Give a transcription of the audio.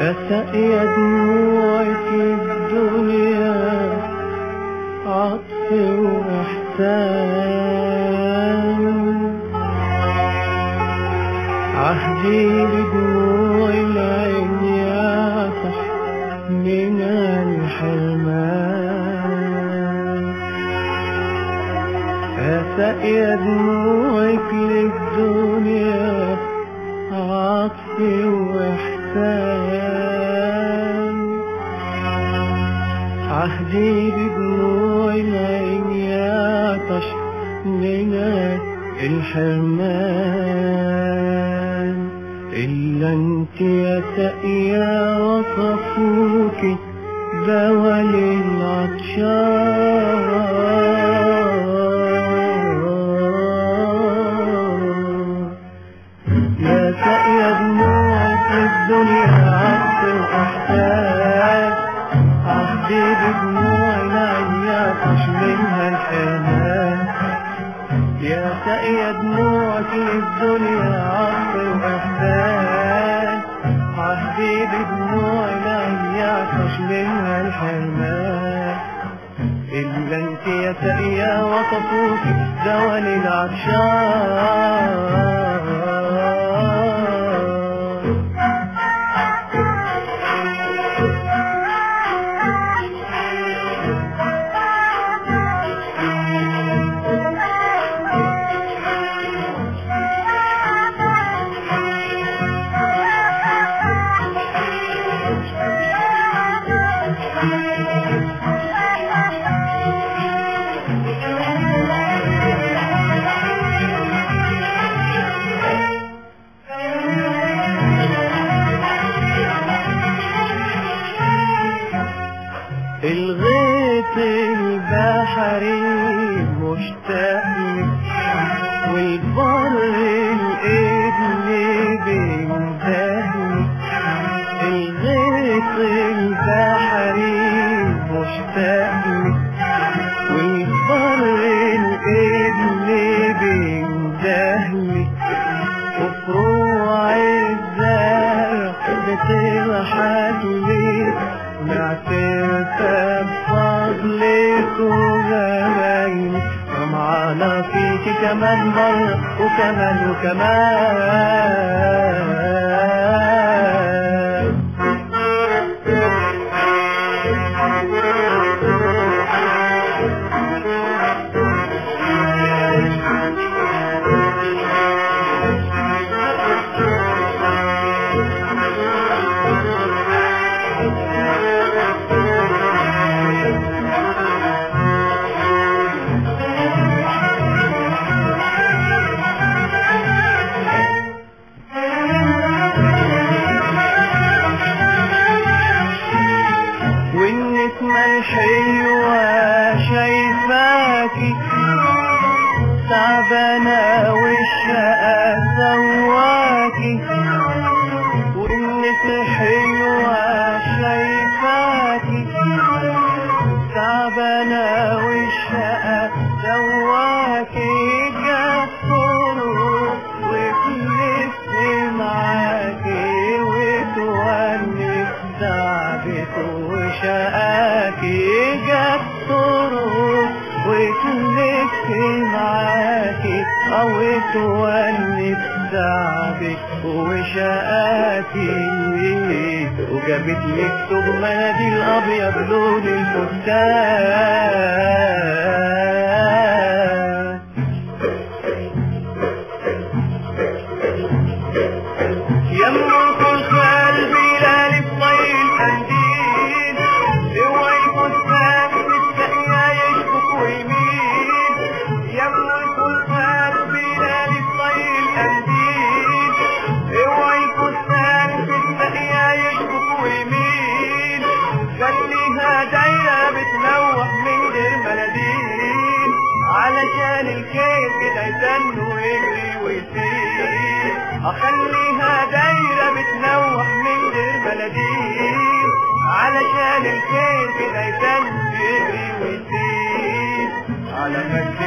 أسقي دموعي في الدنيا عطف وإحسان عهدي بدموع العين يعطش من الحرمان أسقي دموعك للدنيا عطف وإحسان عهدي بدموع العين يعطش من الحرمان إلا انت يا تقيا وصفوك دول العطشان يا دموعك للدنيا عطف وإحسان عهدي بدموع العين يعطش منها الحرمان إلا أنت يا سقيا وصفوك دول العطشان. والبر الإدلبي منتهي وفروع الزرع بتضحك لي بفضلك وجمالك ومعانا فيك كمان مرة وكمان وكمان والنسمة الحلوة شايفاكي تعبانة والشقة سواكي وشقاكي جسور وتلف معاكي أو تونس تعبك وشقاكي وجابت لك ثوب مناديل أبيض لون الفستان علشان الكيف كده يستنى ويجري ويسير اخليها دايرة بتنوح من غير مناديل علشان الكيف كده يستنى ويجري ويسير. على خد